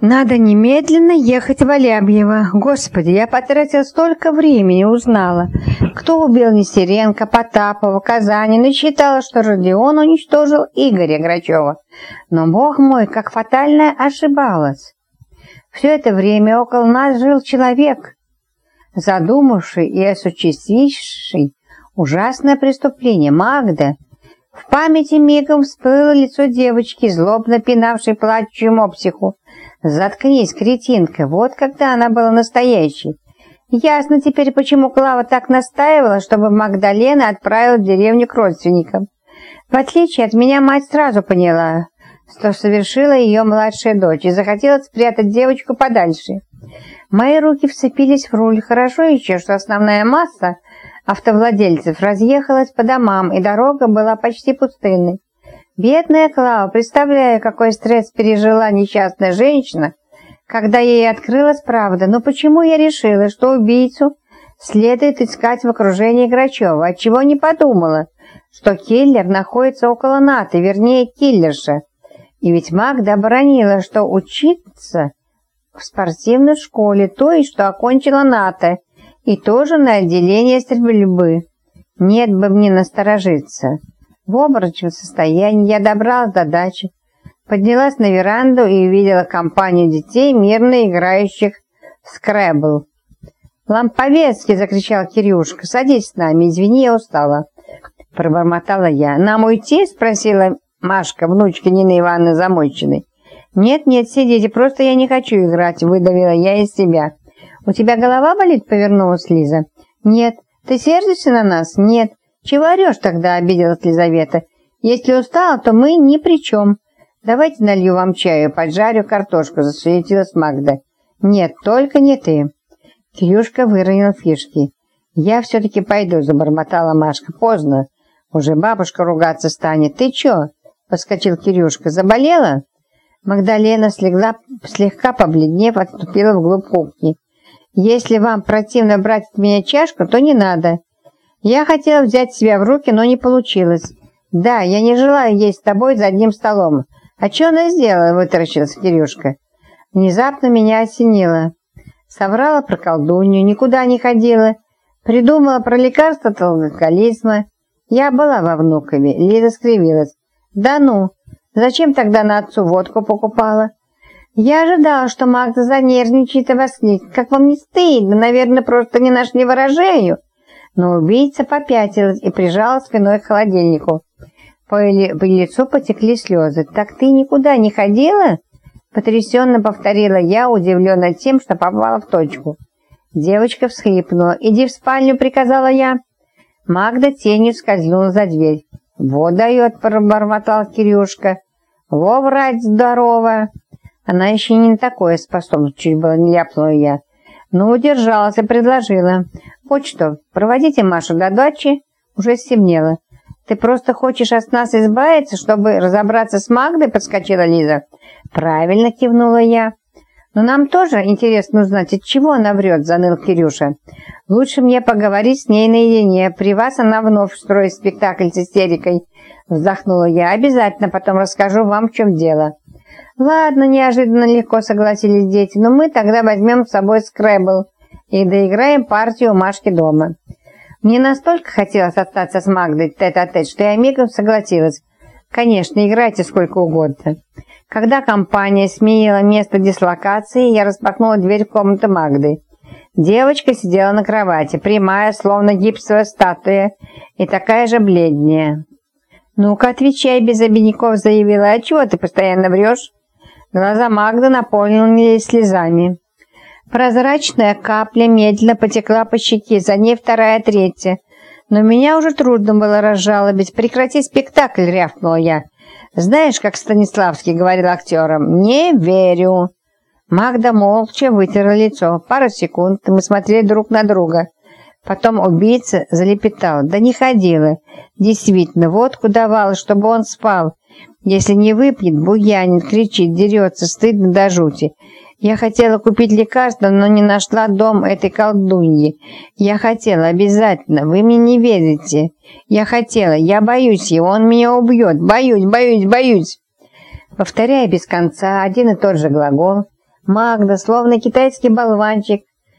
Надо немедленно ехать в Алябьево. Господи, я потратила столько времени, узнала, кто убил Нестеренко, Потапова, Казанина и считала, что Родион уничтожил Игоря Грачева. Но, бог мой, как фатально ошибалась. Все это время около нас жил человек, задумавший и осуществивший ужасное преступление Магда. В памяти мигом всплыло лицо девочки, злобно пинавшей плачущую мопсиху. «Заткнись, кретинка, вот когда она была настоящей!» Ясно теперь, почему Клава так настаивала, чтобы Магдалена отправила в деревню к родственникам. В отличие от меня, мать сразу поняла, что совершила ее младшая дочь и захотела спрятать девочку подальше. Мои руки вцепились в руль. Хорошо еще, что основная масса автовладельцев разъехалась по домам, и дорога была почти пустынной. Бедная Клава, представляю, какой стресс пережила несчастная женщина, когда ей открылась правда. Но почему я решила, что убийцу следует искать в окружении Грачева? Отчего не подумала, что киллер находится около НАТО, вернее, киллерша. И ведь Магда оборонила, что учиться в спортивной школе, той, что окончила НАТО, и тоже на отделение стрельбы. Нет бы мне насторожиться. В обморочном состоянии я добралась до дачи, поднялась на веранду и увидела компанию детей, мирно играющих в скрэбл. «Ламповецкий!» — закричал Кирюшка. «Садись с нами, извини, я устала». Пробормотала я. «Нам уйти?» — спросила Машка, внучка Нины Ивановны Замойчиной. «Нет-нет, сидите, просто я не хочу играть», — выдавила я из себя. «У тебя голова болит?» — повернулась Лиза. «Нет». «Ты сердишься на нас?» «Нет». «Чего орешь тогда?» — обиделась Лизавета. «Если устала, то мы ни при чем. Давайте налью вам чаю, поджарю картошку», — засуетилась Магда. «Нет, только не ты». Кирюшка выронил фишки. «Я все-таки пойду», — забормотала Машка. «Поздно. Уже бабушка ругаться станет. Ты че?» — подскочил Кирюшка. «Заболела?» Магдалена слегла, слегка побледнев, отступила вглубь кухни. «Если вам противно брать от меня чашку, то не надо. Я хотела взять себя в руки, но не получилось. Да, я не желаю есть с тобой за одним столом. А что она сделала?» – вытаращился Кирюшка. Внезапно меня осенило. Соврала про колдунью, никуда не ходила. Придумала про лекарство от алкоголизма. Я была во Внукове. Лиза скривилась. «Да ну! Зачем тогда на отцу водку покупала? Я ожидала, что Магда занервничает и воскликнет. Как вам не стыдно? Наверное, просто не нашли выражению. Но убийца попятилась и прижала спиной к холодильнику. По, лицу потекли слезы. «Так ты никуда не ходила?» Потрясенно повторила я, удивленная тем, что попала в точку. Девочка всхлипнула. «Иди в спальню», — приказала я. Магда тенью скользнула за дверь. «Вот дает», — пробормотал Кирюшка. «Во, врать здорово!» Она еще не на такое способна, чуть было не ляпнула я. Но удержалась и предложила. «Вот что, проводите Машу до дачи». Уже стемнело. «Ты просто хочешь от нас избавиться, чтобы разобраться с Магдой?» — подскочила Лиза. «Правильно», — кивнула я. «Но нам тоже интересно узнать, от чего она врет», — заныл Кирюша. «Лучше мне поговорить с ней наедине. При вас она вновь строит спектакль с истерикой». Вздохнула я. «Обязательно потом расскажу вам, в чем дело». «Ладно, неожиданно легко согласились дети, но мы тогда возьмем с собой скрэбл и доиграем партию Машки дома». Мне настолько хотелось остаться с Магдой тет-а-тет, -тет, что я мигом согласилась. «Конечно, играйте сколько угодно». Когда компания сменила место дислокации, я распахнула дверь в комнату Магды. Девочка сидела на кровати, прямая, словно гипсовая статуя, и такая же бледная. «Ну-ка, отвечай, без обиняков», — заявила. «А чего ты постоянно врешь?» Глаза Магды наполнились слезами. Прозрачная капля медленно потекла по щеке, за ней вторая, третья. Но меня уже трудно было разжалобить. «Прекрати спектакль», — рявкнула я. Знаешь, как Станиславский говорил актерам? «Не верю». Магда молча вытерла лицо. Пару секунд мы смотрели друг на друга. Потом убийца залепетал. Да не ходила. Действительно, водку давала, чтобы он спал. Если не выпьет, буянит, кричит, дерется, стыдно до жути. Я хотела купить лекарство, но не нашла дом этой колдуньи. Я хотела обязательно, вы мне не верите. Я хотела, я боюсь его, он меня убьет. Боюсь, боюсь, боюсь. Повторяя без конца один и тот же глагол, Магда, словно китайский болванчик,